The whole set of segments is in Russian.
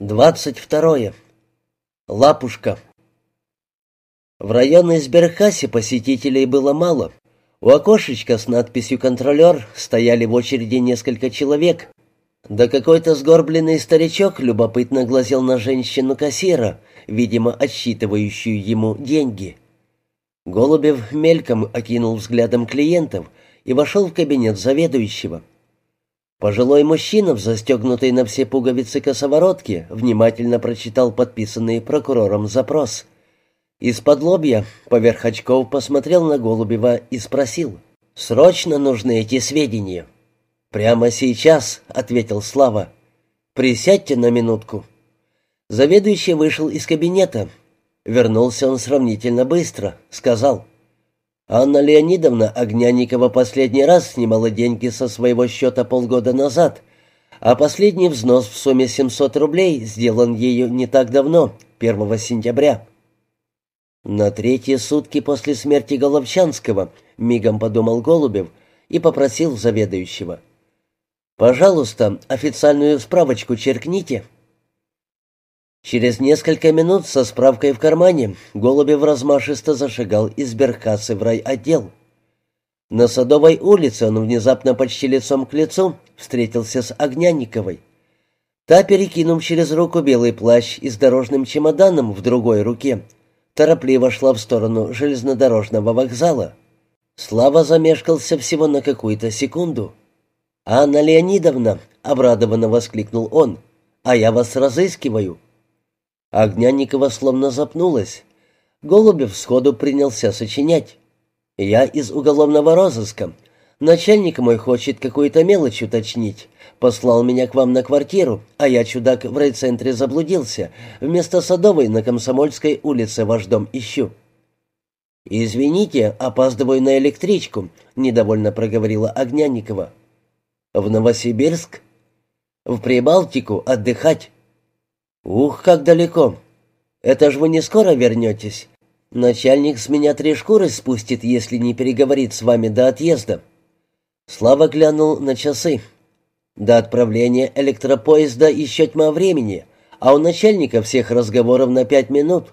Двадцать второе. Лапушка. В районной сберкассе посетителей было мало. У окошечка с надписью «Контролер» стояли в очереди несколько человек. Да какой-то сгорбленный старичок любопытно глазел на женщину-кассира, видимо, отсчитывающую ему деньги. Голубев мельком окинул взглядом клиентов и вошел в кабинет заведующего. Пожилой мужчина в застегнутой на все пуговицы косоворотке внимательно прочитал подписанный прокурором запрос. Из-под лобья поверх очков посмотрел на Голубева и спросил. «Срочно нужны эти сведения?» «Прямо сейчас», — ответил Слава. «Присядьте на минутку». Заведующий вышел из кабинета. Вернулся он сравнительно быстро. Сказал. Анна Леонидовна Огняникова последний раз снимала деньги со своего счета полгода назад, а последний взнос в сумме 700 рублей сделан ею не так давно, 1 сентября. На третьи сутки после смерти Головчанского мигом подумал Голубев и попросил заведующего. «Пожалуйста, официальную справочку черкните». Через несколько минут со справкой в кармане Голубев размашисто зашагал из Беркасы в райотдел. На Садовой улице он внезапно почти лицом к лицу встретился с Огняниковой. Та, перекинув через руку белый плащ и с дорожным чемоданом в другой руке, торопливо шла в сторону железнодорожного вокзала. Слава замешкался всего на какую-то секунду. «Анна Леонидовна!» — обрадованно воскликнул он. «А я вас разыскиваю!» Огняникова словно запнулась. Голубев сходу принялся сочинять. «Я из уголовного розыска. Начальник мой хочет какую-то мелочь уточнить. Послал меня к вам на квартиру, а я, чудак, в райцентре заблудился. Вместо Садовой на Комсомольской улице ваш дом ищу». «Извините, опаздываю на электричку», — недовольно проговорила Огняникова. «В Новосибирск?» «В Прибалтику отдыхать». «Ух, как далеко! Это ж вы не скоро вернетесь. Начальник с меня три шкуры спустит, если не переговорит с вами до отъезда». Слава глянул на часы. До отправления электропоезда еще тьма времени, а у начальника всех разговоров на пять минут.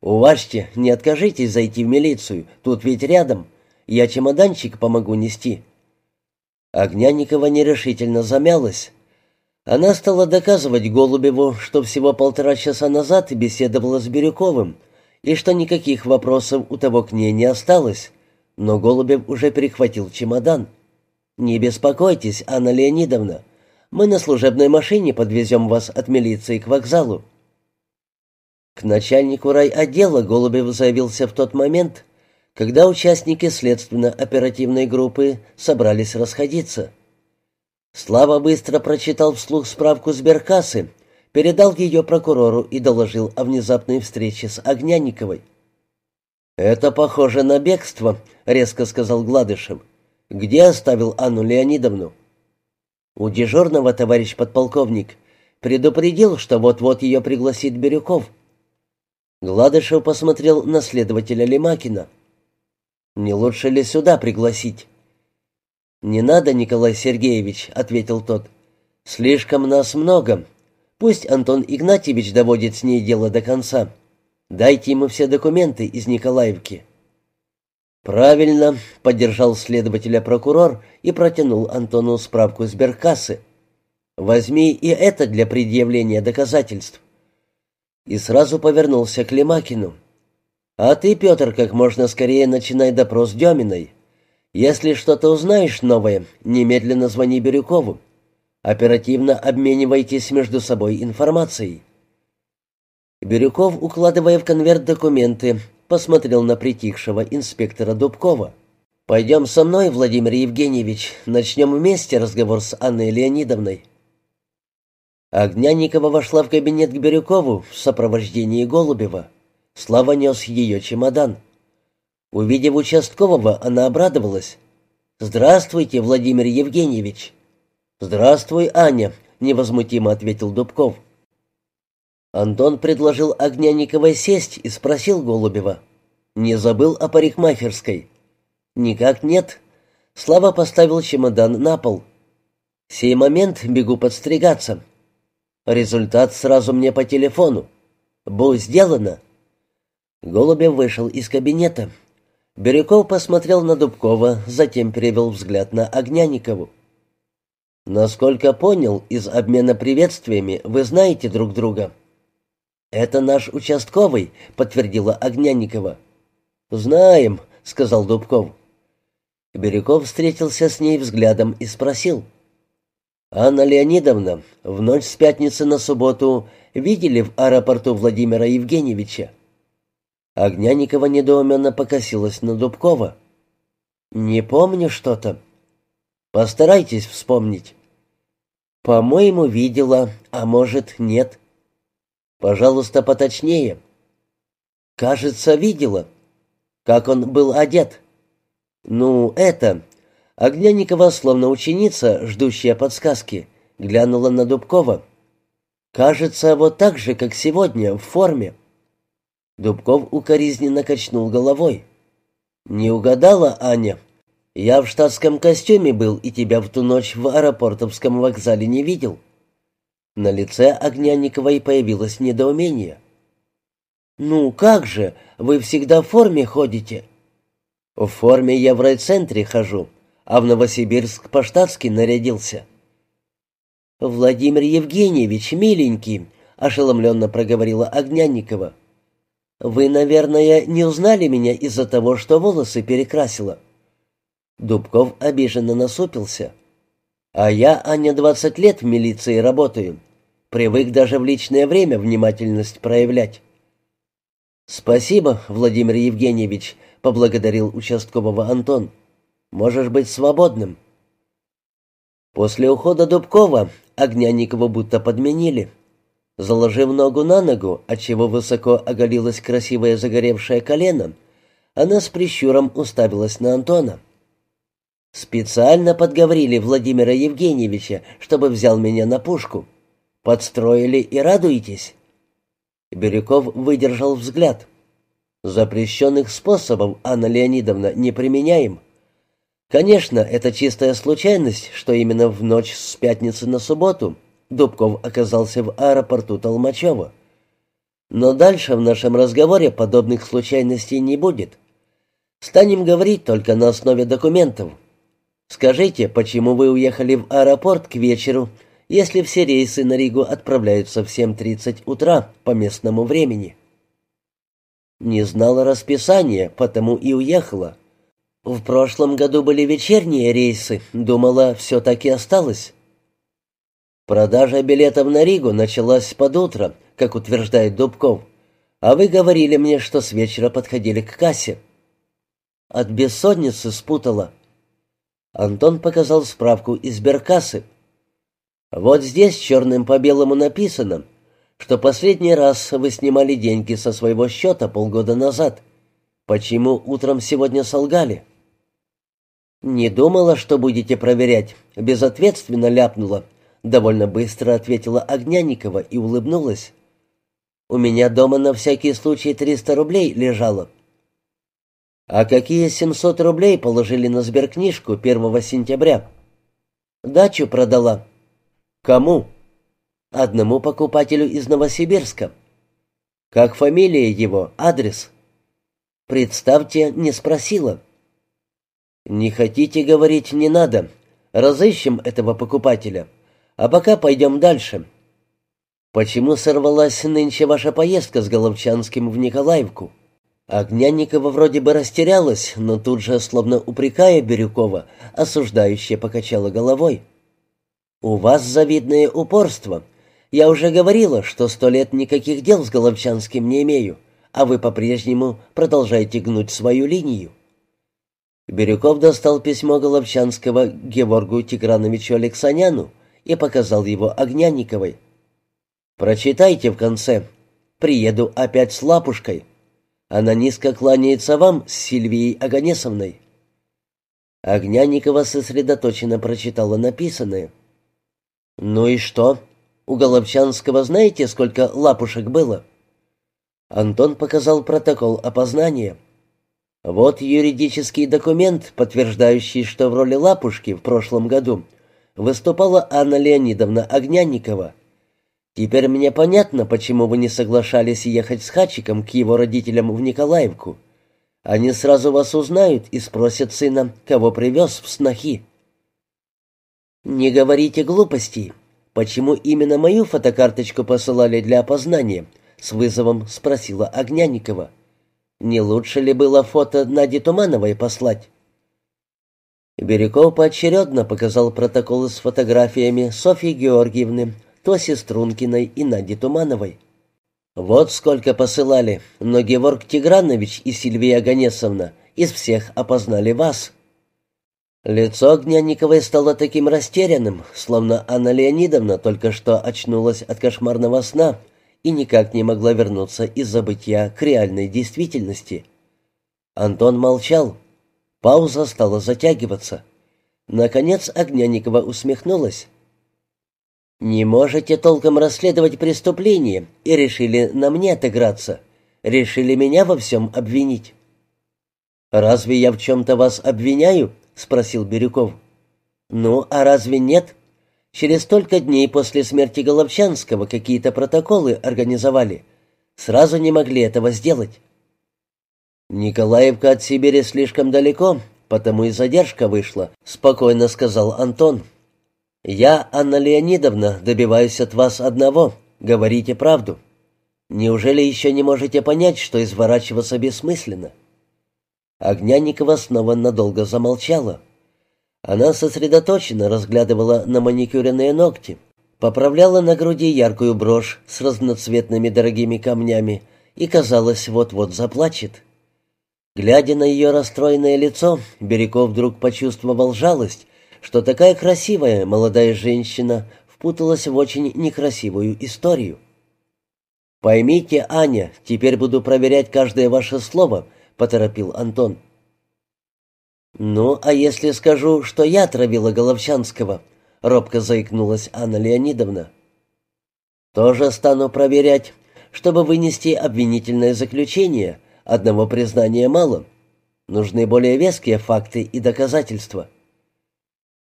Уважьте, не откажитесь зайти в милицию, тут ведь рядом. Я чемоданчик помогу нести». Огняникова нерешительно замялась. Она стала доказывать Голубеву, что всего полтора часа назад беседовала с Бирюковым, и что никаких вопросов у того к ней не осталось, но Голубев уже перехватил чемодан. «Не беспокойтесь, Анна Леонидовна, мы на служебной машине подвезем вас от милиции к вокзалу». К начальнику райотдела Голубев заявился в тот момент, когда участники следственно-оперативной группы собрались расходиться – Слава быстро прочитал вслух справку сберкассы, передал ее прокурору и доложил о внезапной встрече с Огняниковой. «Это похоже на бегство», — резко сказал Гладышев. «Где оставил Анну Леонидовну?» «У дежурного, товарищ подполковник. Предупредил, что вот-вот ее пригласит Бирюков». Гладышев посмотрел на следователя Лемакина. «Не лучше ли сюда пригласить?» «Не надо, Николай Сергеевич», — ответил тот. «Слишком нас много. Пусть Антон Игнатьевич доводит с ней дело до конца. Дайте ему все документы из Николаевки». «Правильно», — поддержал следователя прокурор и протянул Антону справку сберкассы. «Возьми и это для предъявления доказательств». И сразу повернулся к Лемакину. «А ты, Петр, как можно скорее начинай допрос Деминой. Если что-то узнаешь новое, немедленно звони Бирюкову. Оперативно обменивайтесь между собой информацией». Бирюков, укладывая в конверт документы, посмотрел на притихшего инспектора Дубкова. «Пойдем со мной, Владимир Евгеньевич, начнем вместе разговор с Анной Леонидовной». Огняникова вошла в кабинет к Бирюкову в сопровождении Голубева. Слава нес ее чемодан. Увидев участкового, она обрадовалась. «Здравствуйте, Владимир Евгеньевич!» «Здравствуй, Аня», — невозмутимо ответил Дубков. Антон предложил Огняниковой сесть и спросил Голубева. «Не забыл о парикмахерской?» «Никак нет». Слава поставил чемодан на пол. «Сей момент бегу подстригаться». Результат сразу мне по телефону. Бу сделано. Голубев вышел из кабинета. Бирюков посмотрел на Дубкова, затем перевел взгляд на Огняникову. «Насколько понял, из обмена приветствиями вы знаете друг друга». «Это наш участковый», — подтвердила Огняникова. «Знаем», — сказал Дубков. Бирюков встретился с ней взглядом и спросил. «Анна Леонидовна, в ночь с пятницы на субботу видели в аэропорту Владимира Евгеньевича?» Огняникова недоуменно покосилась на Дубкова. «Не помню что-то. Постарайтесь вспомнить». «По-моему, видела, а может, нет». «Пожалуйста, поточнее». «Кажется, видела. Как он был одет?» «Ну, это...» Огняникова, словно ученица, ждущая подсказки, глянула на Дубкова. «Кажется, вот так же, как сегодня, в форме». Дубков укоризненно качнул головой. «Не угадала, Аня? Я в штатском костюме был и тебя в ту ночь в аэропортовском вокзале не видел». На лице Огняниковой появилось недоумение. «Ну как же, вы всегда в форме ходите?» «В форме я в райцентре хожу, а в Новосибирск по-штатски нарядился». «Владимир Евгеньевич, миленький», — ошеломленно проговорила Огняникова. «Вы, наверное, не узнали меня из-за того, что волосы перекрасила?» Дубков обиженно насупился. «А я, Аня, двадцать лет в милиции работаю. Привык даже в личное время внимательность проявлять». «Спасибо, Владимир Евгеньевич», — поблагодарил участкового Антон. «Можешь быть свободным». После ухода Дубкова Огняникова будто подменили. Заложив ногу на ногу, отчего высоко оголилось красивое загоревшее колено, она с прищуром уставилась на Антона. «Специально подговорили Владимира Евгеньевича, чтобы взял меня на пушку. Подстроили и радуетесь?» Бирюков выдержал взгляд. «Запрещенных способов, Анна Леонидовна, не применяем. Конечно, это чистая случайность, что именно в ночь с пятницы на субботу Дубков оказался в аэропорту Толмачева. Но дальше в нашем разговоре подобных случайностей не будет. Станем говорить только на основе документов. Скажите, почему вы уехали в аэропорт к вечеру, если все рейсы на Ригу отправляются в 7.30 утра по местному времени?» «Не знала расписания, потому и уехала. В прошлом году были вечерние рейсы, думала, все так и осталось». Продажа билетов на Ригу началась под утро, как утверждает Дубков. А вы говорили мне, что с вечера подходили к кассе. От бессонницы спутала. Антон показал справку из Беркассы. Вот здесь черным по белому написано, что последний раз вы снимали деньги со своего счета полгода назад. Почему утром сегодня солгали? Не думала, что будете проверять. Безответственно ляпнула. Довольно быстро ответила Огняникова и улыбнулась. «У меня дома на всякий случай триста рублей лежало». «А какие семьсот рублей положили на сберкнижку первого сентября?» «Дачу продала». «Кому?» «Одному покупателю из Новосибирска». «Как фамилия его, адрес?» «Представьте, не спросила». «Не хотите говорить, не надо. Разыщем этого покупателя. А пока пойдем дальше. Почему сорвалась нынче ваша поездка с Головчанским в Николаевку? Огняникова вроде бы растерялась, но тут же, словно упрекая Бирюкова, осуждающе покачала головой. «У вас завидное упорство. Я уже говорила, что сто лет никаких дел с Головчанским не имею, а вы по-прежнему продолжаете гнуть свою линию». Бирюков достал письмо Головчанского Геворгу Тиграновичу Алексаняну, и показал его Огняниковой. «Прочитайте в конце. Приеду опять с лапушкой. Она низко кланяется вам с Сильвией Аганесовной». Огняникова сосредоточенно прочитала написанное. «Ну и что? У Головчанского знаете, сколько лапушек было?» Антон показал протокол опознания. «Вот юридический документ, подтверждающий, что в роли лапушки в прошлом году выступала Анна Леонидовна Огнянникова. Теперь мне понятно, почему вы не соглашались ехать с Хачиком к его родителям в Николаевку. Они сразу вас узнают и спросят сына, кого привез в снохи. Не говорите глупостей. Почему именно мою фотокарточку посылали для опознания? С вызовом спросила Огняникова. Не лучше ли было фото Нади Тумановой послать? Бирюков поочередно показал протоколы с фотографиями Софьи Георгиевны, Тоси Стрункиной и Нади Тумановой. «Вот сколько посылали, но Геворг Тигранович и Сильвия Ганесовна из всех опознали вас». Лицо Огняниковой стало таким растерянным, словно Анна Леонидовна только что очнулась от кошмарного сна и никак не могла вернуться из забытия к реальной действительности. Антон молчал, Пауза стала затягиваться. Наконец Огняникова усмехнулась. «Не можете толком расследовать преступление и решили на мне отыграться. Решили меня во всем обвинить». «Разве я в чем-то вас обвиняю?» — спросил Бирюков. «Ну, а разве нет? Через столько дней после смерти Головчанского какие-то протоколы организовали. Сразу не могли этого сделать». «Николаевка от Сибири слишком далеко, потому и задержка вышла», — спокойно сказал Антон. «Я, Анна Леонидовна, добиваюсь от вас одного. Говорите правду. Неужели еще не можете понять, что изворачиваться бессмысленно?» Огняникова снова надолго замолчала. Она сосредоточенно разглядывала на маникюренные ногти, поправляла на груди яркую брошь с разноцветными дорогими камнями и, казалось, вот-вот заплачет. Глядя на ее расстроенное лицо, Береков вдруг почувствовал жалость, что такая красивая молодая женщина впуталась в очень некрасивую историю. «Поймите, Аня, теперь буду проверять каждое ваше слово», — поторопил Антон. «Ну, а если скажу, что я травила Головчанского?» — робко заикнулась Анна Леонидовна. «Тоже стану проверять, чтобы вынести обвинительное заключение», Одного признания мало. Нужны более веские факты и доказательства.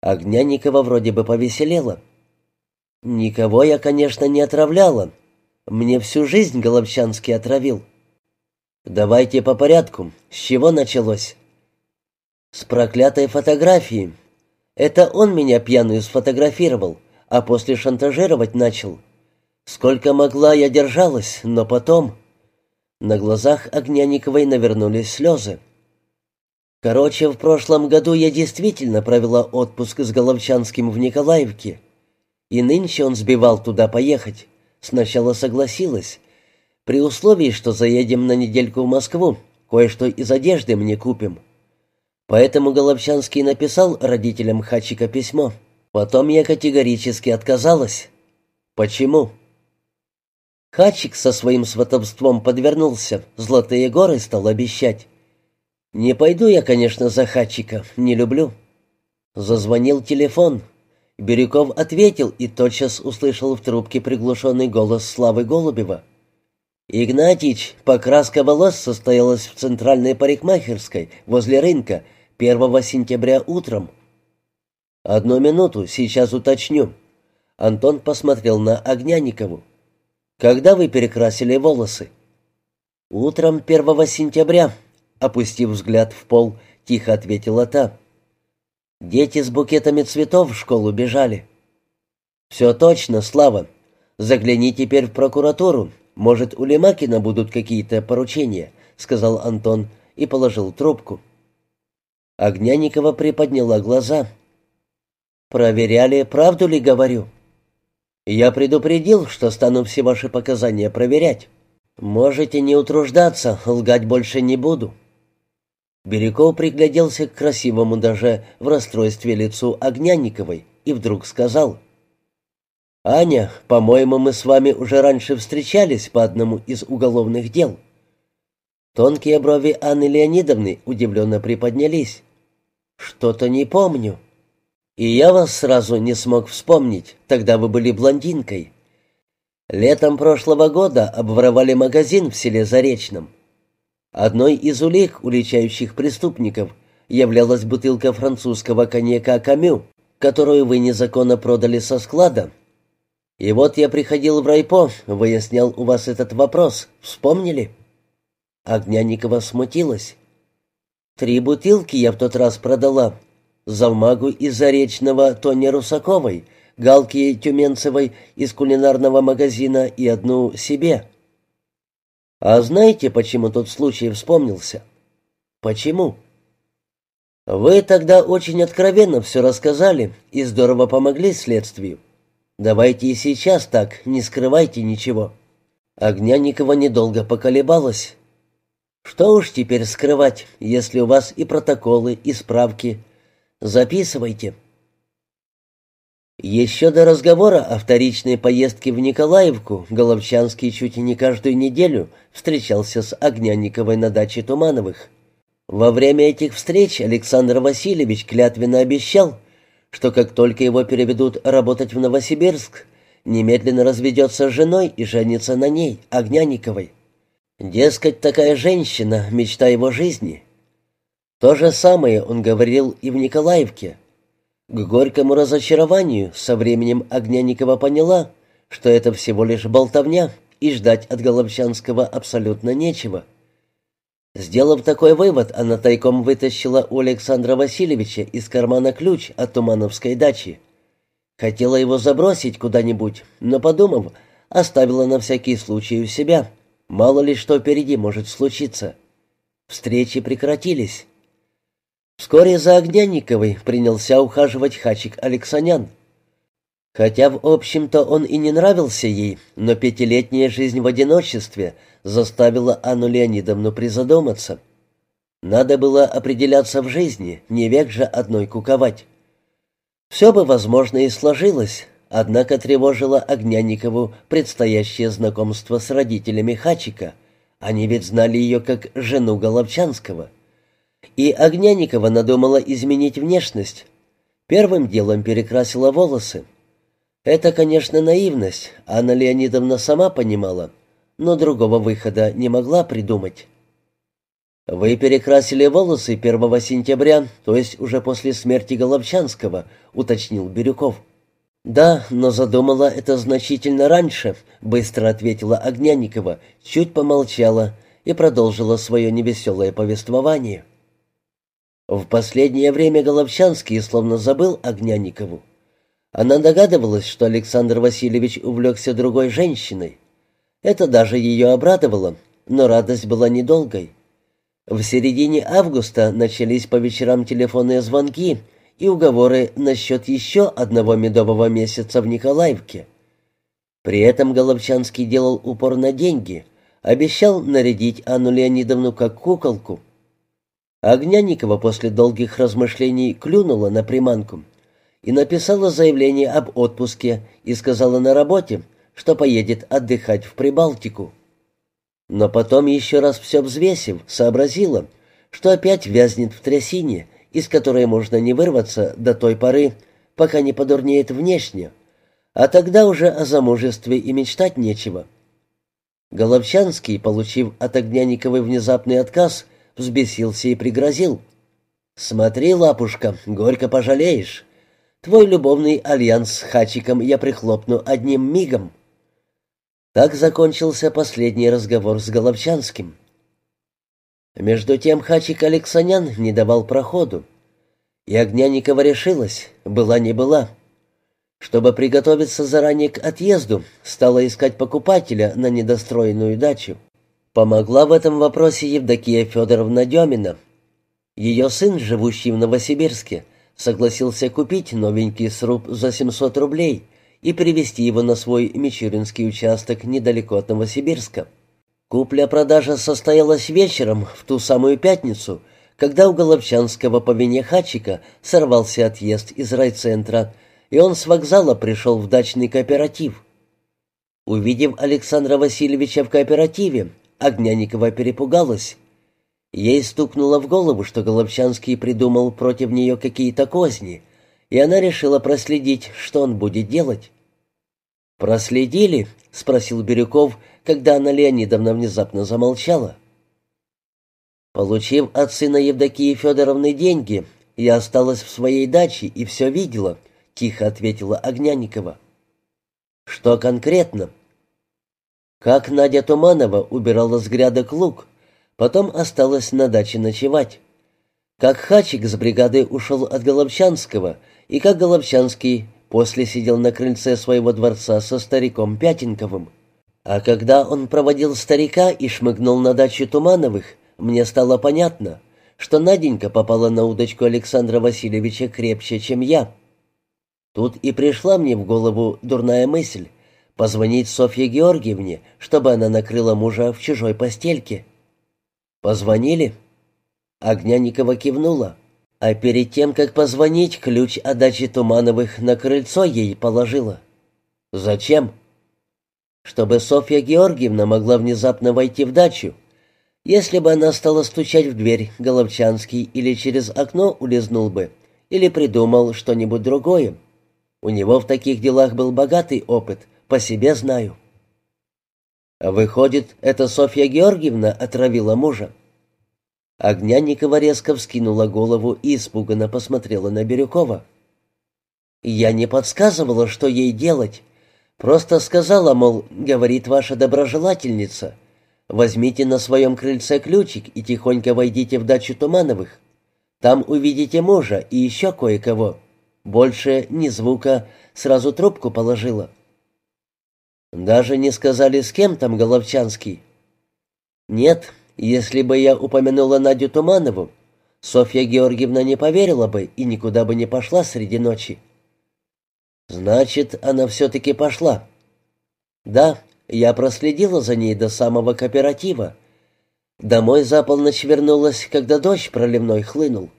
Огняникова вроде бы повеселела. Никого я, конечно, не отравляла. Мне всю жизнь Головчанский отравил. Давайте по порядку. С чего началось? С проклятой фотографии. Это он меня пьяную сфотографировал, а после шантажировать начал. Сколько могла, я держалась, но потом... На глазах Огняниковой навернулись слезы. Короче, в прошлом году я действительно провела отпуск с Головчанским в Николаевке. И нынче он сбивал туда поехать. Сначала согласилась. При условии, что заедем на недельку в Москву, кое-что из одежды мне купим. Поэтому Головчанский написал родителям Хачика письмо. Потом я категорически отказалась. Почему? Хачик со своим сватовством подвернулся, золотые горы стал обещать. Не пойду я, конечно, за Хачика, не люблю. Зазвонил телефон. Бирюков ответил и тотчас услышал в трубке приглушенный голос Славы Голубева. «Игнатич, покраска волос состоялась в центральной парикмахерской возле рынка 1 сентября утром». «Одну минуту, сейчас уточню». Антон посмотрел на Огняникову. «Когда вы перекрасили волосы?» «Утром первого сентября», — опустив взгляд в пол, тихо ответила та. «Дети с букетами цветов в школу бежали». «Все точно, Слава. Загляни теперь в прокуратуру. Может, у Лемакина будут какие-то поручения», — сказал Антон и положил трубку. Огняникова приподняла глаза. «Проверяли, правду ли говорю?» «Я предупредил, что стану все ваши показания проверять. Можете не утруждаться, лгать больше не буду». Бирюков пригляделся к красивому даже в расстройстве лицу Огняниковой и вдруг сказал. «Аня, по-моему, мы с вами уже раньше встречались по одному из уголовных дел». Тонкие брови Анны Леонидовны удивленно приподнялись. «Что-то не помню». И я вас сразу не смог вспомнить, тогда вы были блондинкой. Летом прошлого года обворовали магазин в селе Заречном. Одной из улик уличающих преступников являлась бутылка французского коньяка «Камю», которую вы незаконно продали со склада. И вот я приходил в райпо, выяснял у вас этот вопрос. Вспомнили?» Огняникова смутилась. «Три бутылки я в тот раз продала. Завмагу из Заречного Тони Русаковой, Галки Тюменцевой из кулинарного магазина и одну себе». «А знаете, почему тот случай вспомнился?» «Почему?» «Вы тогда очень откровенно все рассказали и здорово помогли следствию. Давайте и сейчас так, не скрывайте ничего». Огняникова недолго поколебалась. «Что уж теперь скрывать, если у вас и протоколы, и справки. Записывайте». Еще до разговора о вторичной поездке в Николаевку Головчанский чуть не каждую неделю встречался с Огняниковой на даче Тумановых. Во время этих встреч Александр Васильевич клятвенно обещал, что как только его переведут работать в Новосибирск, немедленно разведется с женой и женится на ней, Огняниковой. Дескать, такая женщина — мечта его жизни. То же самое он говорил и в Николаевке. К горькому разочарованию со временем Огняникова поняла, что это всего лишь болтовня, и ждать от Головчанского абсолютно нечего — Сделав такой вывод, она тайком вытащила у Александра Васильевича из кармана ключ от Тумановской дачи. Хотела его забросить куда-нибудь, но, подумав, оставила на всякий случай у себя. Мало ли что впереди может случиться. Встречи прекратились. Вскоре за Огняниковой принялся ухаживать Хачик Алексанян. Хотя, в общем-то, он и не нравился ей, но пятилетняя жизнь в одиночестве — заставила Анну Леонидовну призадуматься. Надо было определяться в жизни, не век же одной куковать. Все бы, возможно, и сложилось, однако тревожило Огняникову предстоящее знакомство с родителями Хачика. Они ведь знали ее как жену Головчанского. И Огняникова надумала изменить внешность. Первым делом перекрасила волосы. Это, конечно, наивность, Анна Леонидовна сама понимала — но другого выхода не могла придумать. «Вы перекрасили волосы 1 сентября, то есть уже после смерти Головчанского», — уточнил Бирюков. «Да, но задумала это значительно раньше», — быстро ответила Огняникова, чуть помолчала и продолжила свое невеселое повествование. В последнее время Головчанский словно забыл Огняникову. Она догадывалась, что Александр Васильевич увлекся другой женщиной. Это даже ее обрадовало, но радость была недолгой. В середине августа начались по вечерам телефонные звонки и уговоры насчет еще одного медового месяца в Николаевке. При этом Головчанский делал упор на деньги, обещал нарядить Анну Леонидовну как куколку. Огняникова после долгих размышлений клюнула на приманку и написала заявление об отпуске и сказала на работе, что поедет отдыхать в Прибалтику. Но потом, еще раз все взвесив, сообразила, что опять вязнет в трясине, из которой можно не вырваться до той поры, пока не подурнеет внешне, а тогда уже о замужестве и мечтать нечего. Головчанский, получив от Огняниковой внезапный отказ, взбесился и пригрозил. «Смотри, лапушка, горько пожалеешь. Твой любовный альянс с Хачиком я прихлопну одним мигом». Так закончился последний разговор с Головчанским. Между тем Хачик Алексанян не давал проходу. И Огняникова решилась, была не была. Чтобы приготовиться заранее к отъезду, стала искать покупателя на недостроенную дачу. Помогла в этом вопросе Евдокия Федоровна Демина. Ее сын, живущий в Новосибирске, согласился купить новенький сруб за 700 рублей — и привезти его на свой Мичуринский участок недалеко от Новосибирска. Купля-продажа состоялась вечером, в ту самую пятницу, когда у Головчанского по вине Хачика сорвался отъезд из райцентра, и он с вокзала пришел в дачный кооператив. Увидев Александра Васильевича в кооперативе, Огняникова перепугалась. Ей стукнуло в голову, что Головчанский придумал против нее какие-то козни — и она решила проследить, что он будет делать. «Проследили?» — спросил Бирюков, когда Анна Леонидовна внезапно замолчала. Получив от сына Евдокии Федоровны деньги, я осталась в своей даче и все видела, — тихо ответила Огняникова. Что конкретно? Как Надя Туманова убирала с грядок лук, потом осталась на даче ночевать. Как Хачик с бригады ушел от Головчанского, и как Головчанский после сидел на крыльце своего дворца со стариком Пятенковым. А когда он проводил старика и шмыгнул на дачу Тумановых, мне стало понятно, что Наденька попала на удочку Александра Васильевича крепче, чем я. Тут и пришла мне в голову дурная мысль позвонить Софье Георгиевне, чтобы она накрыла мужа в чужой постельке. Позвонили. Огняникова кивнула, а перед тем, как позвонить, ключ о даче Тумановых на крыльцо ей положила. Зачем? Чтобы Софья Георгиевна могла внезапно войти в дачу. Если бы она стала стучать в дверь, Головчанский или через окно улизнул бы, или придумал что-нибудь другое. У него в таких делах был богатый опыт, по себе знаю. Выходит, это Софья Георгиевна отравила мужа. Огняникова резко вскинула голову и испуганно посмотрела на Бирюкова. «Я не подсказывала, что ей делать. Просто сказала, мол, говорит ваша доброжелательница, возьмите на своем крыльце ключик и тихонько войдите в дачу Тумановых. Там увидите мужа и еще кое-кого. Больше ни звука, сразу трубку положила». «Даже не сказали, с кем там Головчанский?» «Нет, если бы я упомянула Надю Туманову, Софья Георгиевна не поверила бы и никуда бы не пошла среди ночи». «Значит, она все-таки пошла?» «Да, я проследила за ней до самого кооператива. Домой за полночь вернулась, когда дождь проливной хлынул».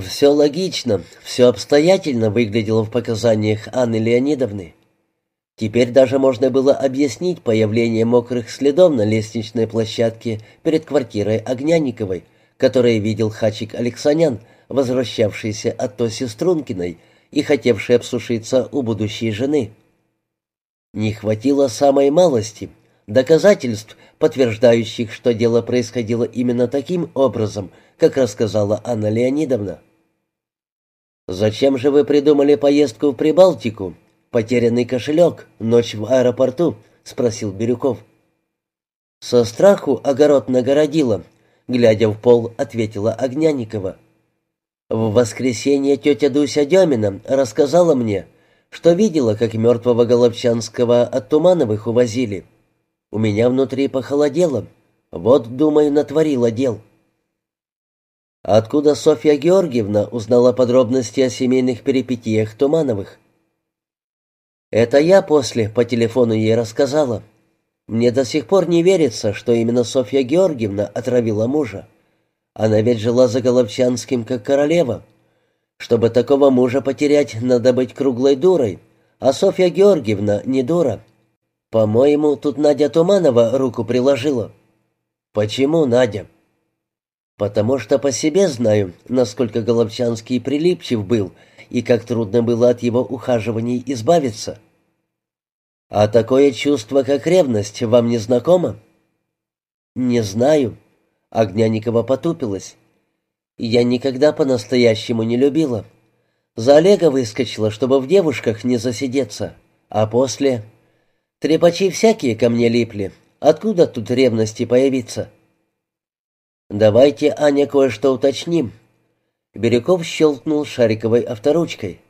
Все логично, все обстоятельно выглядело в показаниях Анны Леонидовны. Теперь даже можно было объяснить появление мокрых следов на лестничной площадке перед квартирой Огняниковой, которое видел Хачик Алексанян, возвращавшийся от Тоси Стрункиной и хотевший обсушиться у будущей жены. Не хватило самой малости, доказательств, подтверждающих, что дело происходило именно таким образом, как рассказала Анна Леонидовна. «Зачем же вы придумали поездку в Прибалтику?» «Потерянный кошелек, ночь в аэропорту?» — спросил Бирюков. «Со страху огород нагородила», — глядя в пол, ответила Огняникова. «В воскресенье тетя Дуся Демина рассказала мне, что видела, как мертвого Головчанского от Тумановых увозили. У меня внутри похолодело. Вот, думаю, натворила дел». Откуда Софья Георгиевна узнала подробности о семейных перипетиях Тумановых? Это я после по телефону ей рассказала. Мне до сих пор не верится, что именно Софья Георгиевна отравила мужа. Она ведь жила за Головчанским как королева. Чтобы такого мужа потерять, надо быть круглой дурой, а Софья Георгиевна не дура. По-моему, тут Надя Туманова руку приложила. Почему, Надя? Потому что по себе знаю, насколько Головчанский прилипчив был — и как трудно было от его ухаживаний избавиться. А такое чувство, как ревность, вам не знакомо? Не знаю. Огняникова потупилась. Я никогда по-настоящему не любила. За Олега выскочила, чтобы в девушках не засидеться. А после... Трепачи всякие ко мне липли. Откуда тут ревности появиться? Давайте, Аня, кое-что уточним. Бирюков щелкнул шариковой авторучкой.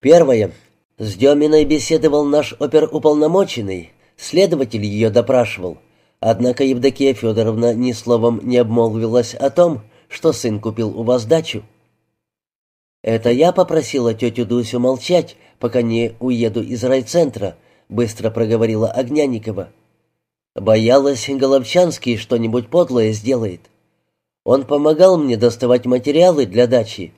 Первое. С Деминой беседовал наш оперуполномоченный, следователь ее допрашивал. Однако Евдокия Федоровна ни словом не обмолвилась о том, что сын купил у вас дачу. «Это я попросила тетю Дусю молчать, пока не уеду из райцентра», — быстро проговорила Огняникова. «Боялась, Головчанский что-нибудь подлое сделает. Он помогал мне доставать материалы для дачи,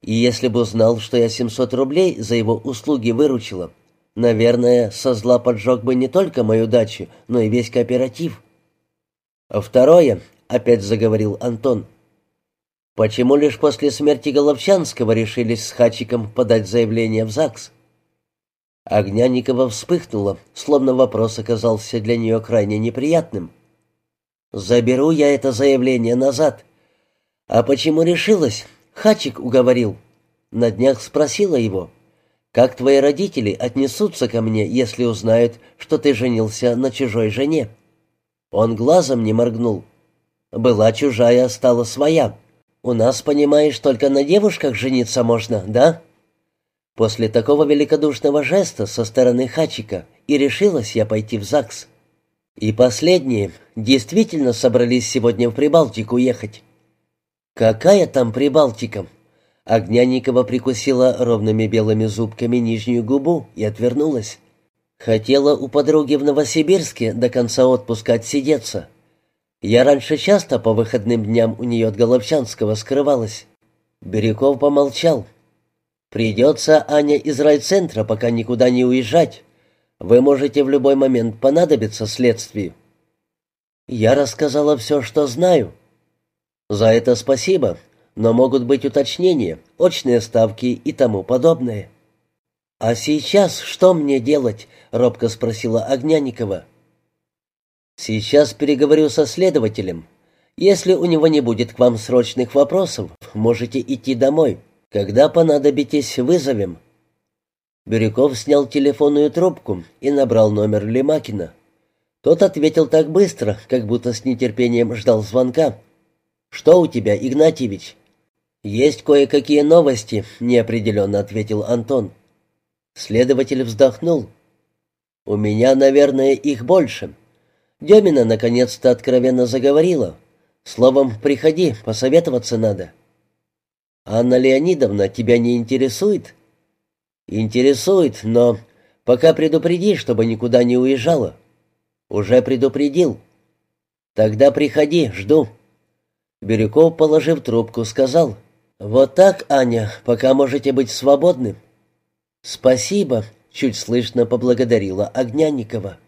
и если бы узнал, что я 700 рублей за его услуги выручила, наверное, со зла поджег бы не только мою дачу, но и весь кооператив. А второе, опять заговорил Антон, почему лишь после смерти Головчанского решились с Хачиком подать заявление в ЗАГС? Огняникова вспыхнула, словно вопрос оказался для нее крайне неприятным. «Заберу я это заявление назад. «А почему решилась?» Хачик уговорил. На днях спросила его. Как твои родители отнесутся ко мне, если узнают, что ты женился на чужой жене?» Он глазом не моргнул. «Была чужая, стала своя. У нас, понимаешь, только на девушках жениться можно, да?» После такого великодушного жеста со стороны Хачика и решилась я пойти в ЗАГС. И последние действительно собрались сегодня в Прибалтику ехать. Какая там Прибалтика? Огняникова прикусила ровными белыми зубками нижнюю губу и отвернулась. Хотела у подруги в Новосибирске до конца отпуска отсидеться. Я раньше часто по выходным дням у нее от Головчанского скрывалась. Бирюков помолчал. «Придется, Аня, из райцентра пока никуда не уезжать. Вы можете в любой момент понадобиться следствию». Я рассказала все, что знаю. За это спасибо, но могут быть уточнения, очные ставки и тому подобное. «А сейчас что мне делать?» — робко спросила Огняникова. «Сейчас переговорю со следователем. Если у него не будет к вам срочных вопросов, можете идти домой. Когда понадобитесь, вызовем». Бирюков снял телефонную трубку и набрал номер Лемакина. Тот ответил так быстро, как будто с нетерпением ждал звонка. «Что у тебя, Игнатьевич?» «Есть кое-какие новости», — неопределенно ответил Антон. Следователь вздохнул. «У меня, наверное, их больше». Демина наконец-то откровенно заговорила. «Словом, приходи, посоветоваться надо». «Анна Леонидовна тебя не интересует?» «Интересует, но пока предупреди, чтобы никуда не уезжала». «Уже предупредил». «Тогда приходи, жду». Бирюков, положив трубку, сказал, «Вот так, Аня, пока можете быть свободны». «Спасибо», — чуть слышно поблагодарила Огняникова.